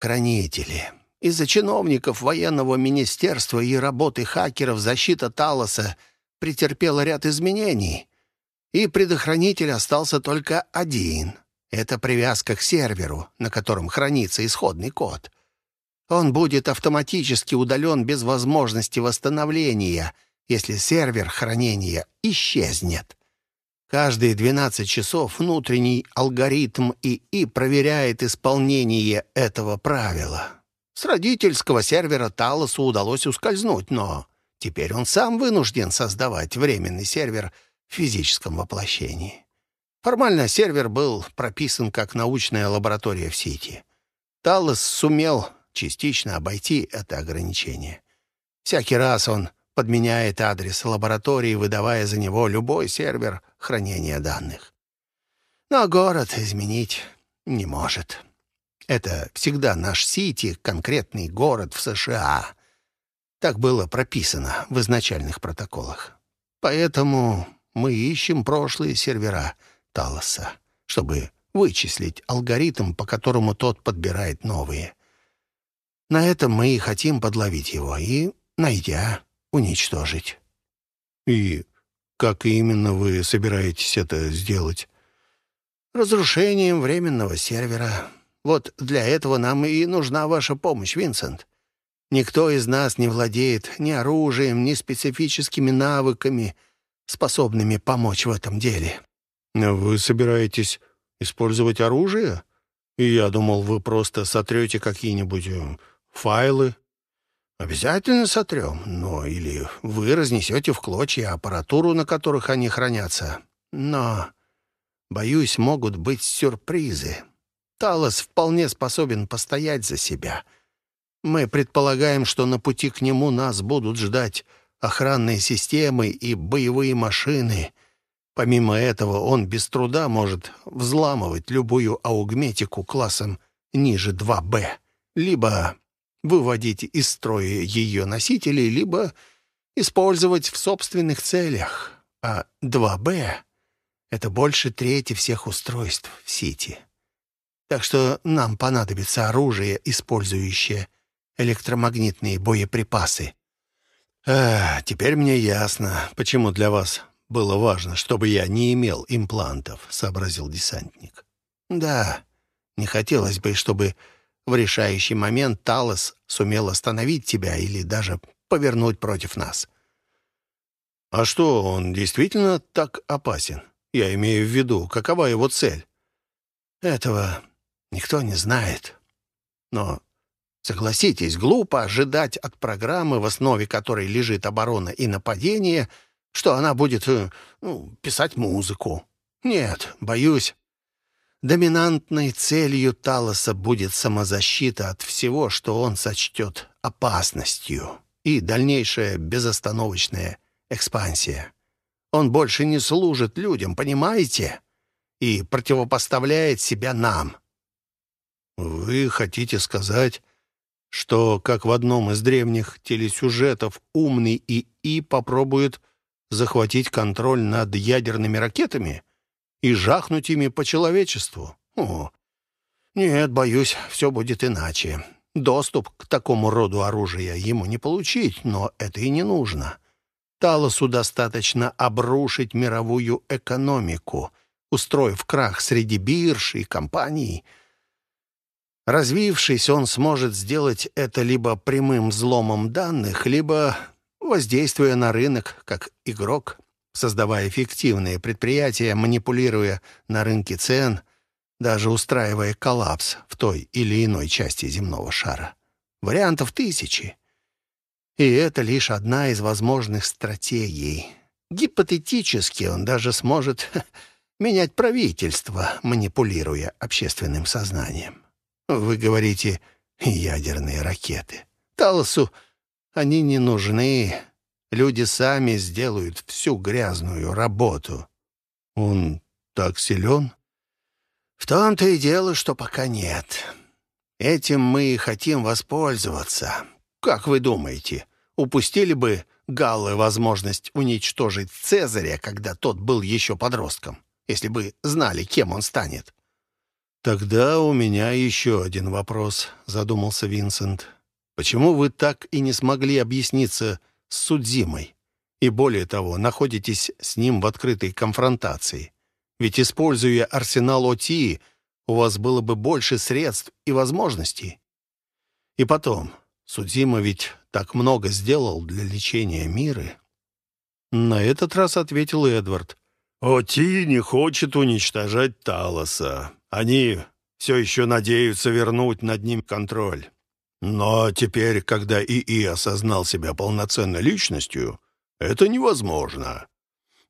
Хранители. Из-за чиновников военного министерства и работы хакеров защита Талоса претерпела ряд изменений, и предохранитель остался только один. Это привязка к серверу, на котором хранится исходный код. Он будет автоматически удален без возможности восстановления, если сервер хранения исчезнет. Каждые 12 часов внутренний алгоритм ИИ проверяет исполнение этого правила. С родительского сервера Талосу удалось ускользнуть, но теперь он сам вынужден создавать временный сервер в физическом воплощении. Формально сервер был прописан как научная лаборатория в сети. Талос сумел частично обойти это ограничение. Всякий раз он подменяет адрес лаборатории, выдавая за него любой сервер хранения данных. Но город изменить не может. Это всегда наш Сити, конкретный город в США. Так было прописано в изначальных протоколах. Поэтому мы ищем прошлые сервера Талоса, чтобы вычислить алгоритм, по которому тот подбирает новые. На этом мы и хотим подловить его и, найдя, уничтожить. И как именно вы собираетесь это сделать? Разрушением временного сервера. Вот для этого нам и нужна ваша помощь, Винсент. Никто из нас не владеет ни оружием, ни специфическими навыками, способными помочь в этом деле. Вы собираетесь использовать оружие? И я думал, вы просто сотрете какие-нибудь э, файлы. Обязательно сотрем, но или вы разнесете в клочья аппаратуру, на которых они хранятся. Но, боюсь, могут быть сюрпризы. Талос вполне способен постоять за себя. Мы предполагаем, что на пути к нему нас будут ждать охранные системы и боевые машины. Помимо этого, он без труда может взламывать любую аугметику классом ниже 2Б, либо выводить из строя ее носителей, либо использовать в собственных целях. А 2Б — это больше трети всех устройств в сети. Так что нам понадобится оружие, использующее электромагнитные боеприпасы. А, теперь мне ясно, почему для вас было важно, чтобы я не имел имплантов, сообразил десантник. Да, не хотелось бы, чтобы в решающий момент Талос сумел остановить тебя или даже повернуть против нас. А что, он действительно так опасен? Я имею в виду, какова его цель? Этого никто не знает. Но, согласитесь, глупо ожидать от программы, в основе которой лежит оборона и нападение, что она будет э, ну, писать музыку. Нет, боюсь, доминантной целью Талоса будет самозащита от всего, что он сочтет опасностью, и дальнейшая безостановочная экспансия. Он больше не служит людям, понимаете? И противопоставляет себя нам. Вы хотите сказать, что, как в одном из древних телесюжетов, умный ИИ попробует захватить контроль над ядерными ракетами и жахнуть ими по человечеству? О, нет, боюсь, все будет иначе. Доступ к такому роду оружия ему не получить, но это и не нужно. Талосу достаточно обрушить мировую экономику, устроив крах среди бирж и компаний — Развившись, он сможет сделать это либо прямым взломом данных, либо воздействуя на рынок как игрок, создавая эффективные предприятия, манипулируя на рынке цен, даже устраивая коллапс в той или иной части земного шара. Вариантов тысячи. И это лишь одна из возможных стратегий. Гипотетически он даже сможет менять правительство, манипулируя общественным сознанием. Вы говорите «ядерные ракеты». Талосу они не нужны. Люди сами сделают всю грязную работу. Он так силен? В том-то и дело, что пока нет. Этим мы и хотим воспользоваться. Как вы думаете, упустили бы Галлы возможность уничтожить Цезаря, когда тот был еще подростком, если бы знали, кем он станет? «Тогда у меня еще один вопрос», — задумался Винсент. «Почему вы так и не смогли объясниться с Судзимой? И более того, находитесь с ним в открытой конфронтации? Ведь, используя арсенал ОТИ, у вас было бы больше средств и возможностей. И потом, Судзима ведь так много сделал для лечения мира». На этот раз ответил Эдвард. «ОТИ не хочет уничтожать Талоса. Они все еще надеются вернуть над ним контроль. Но теперь, когда ИИ осознал себя полноценной личностью, это невозможно.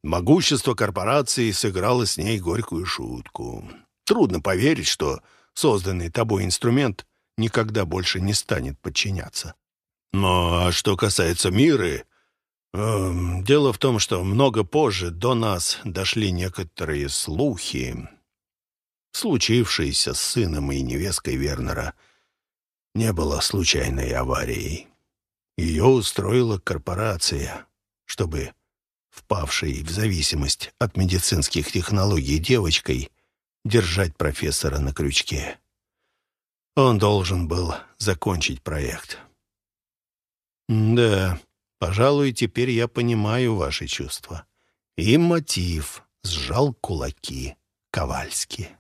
Могущество корпорации сыграло с ней горькую шутку. Трудно поверить, что созданный тобой инструмент никогда больше не станет подчиняться. Но а что касается Миры, э, дело в том, что много позже до нас дошли некоторые слухи, случившееся с сыном и невесткой Вернера, не было случайной аварией. Ее устроила корпорация, чтобы впавшей в зависимость от медицинских технологий девочкой держать профессора на крючке. Он должен был закончить проект. «Да, пожалуй, теперь я понимаю ваши чувства». И мотив сжал кулаки Ковальский.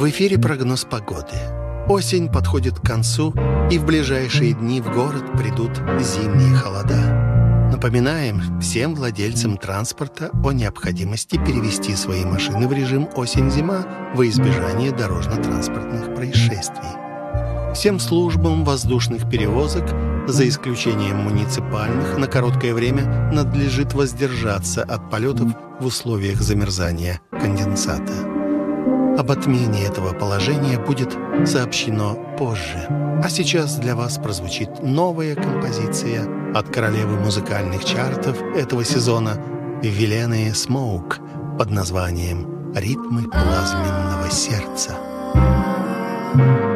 В эфире прогноз погоды. Осень подходит к концу, и в ближайшие дни в город придут зимние холода. Напоминаем всем владельцам транспорта о необходимости перевести свои машины в режим осень-зима во избежание дорожно-транспортных происшествий. Всем службам воздушных перевозок, за исключением муниципальных, на короткое время надлежит воздержаться от полетов в условиях замерзания конденсата. Об отмене этого положения будет сообщено позже. А сейчас для вас прозвучит новая композиция от королевы музыкальных чартов этого сезона Велены Смоук под названием «Ритмы плазменного сердца». Thank you.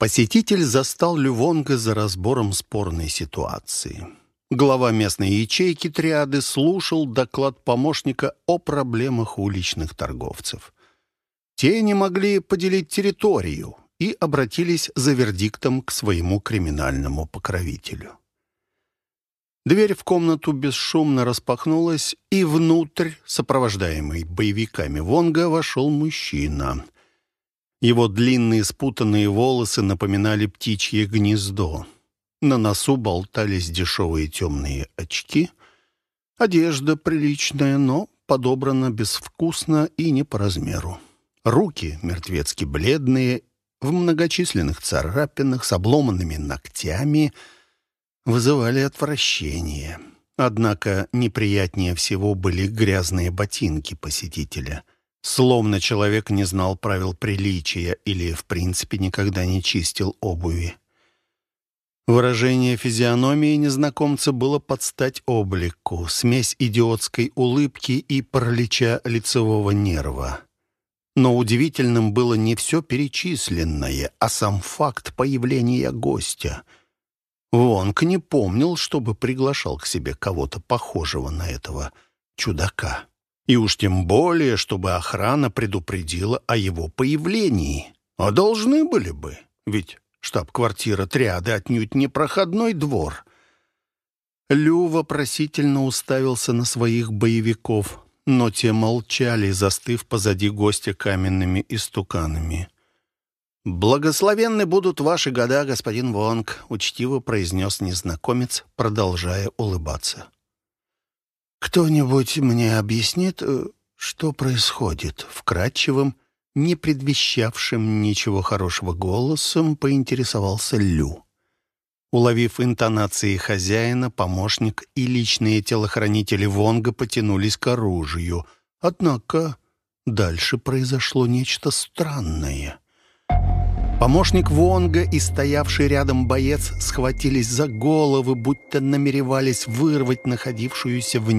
Посетитель застал Лювонга за разбором спорной ситуации. Глава местной ячейки триады слушал доклад помощника о проблемах уличных торговцев. Те не могли поделить территорию и обратились за вердиктом к своему криминальному покровителю. Дверь в комнату бесшумно распахнулась, и внутрь, сопровождаемый боевиками Вонга, вошел мужчина — его длинные спутанные волосы напоминали птичье гнездо. На носу болтались дешевые темные очки. Одежда приличная, но подобрана безвкусно и не по размеру. Руки мертвецки бледные, в многочисленных царапинах с обломанными ногтями вызывали отвращение. Однако неприятнее всего были грязные ботинки посетителя — Словно человек не знал правил приличия или, в принципе, никогда не чистил обуви. Выражение физиономии незнакомца было под стать облику, смесь идиотской улыбки и паралича лицевого нерва. Но удивительным было не все перечисленное, а сам факт появления гостя. Вонг не помнил, чтобы приглашал к себе кого-то похожего на этого чудака. И уж тем более, чтобы охрана предупредила о его появлении. А должны были бы, ведь штаб-квартира триады отнюдь не проходной двор. Лю вопросительно уставился на своих боевиков, но те молчали, застыв позади гостя каменными истуканами. «Благословенны будут ваши года, господин Вонг», — учтиво произнес незнакомец, продолжая улыбаться. «Кто-нибудь мне объяснит, э, что происходит?» Вкрадчивым, не предвещавшим ничего хорошего голосом, поинтересовался Лю. Уловив интонации хозяина, помощник и личные телохранители Вонга потянулись к оружию. Однако дальше произошло нечто странное. Помощник Вонга и стоявший рядом боец схватились за головы, будто намеревались вырвать находившуюся в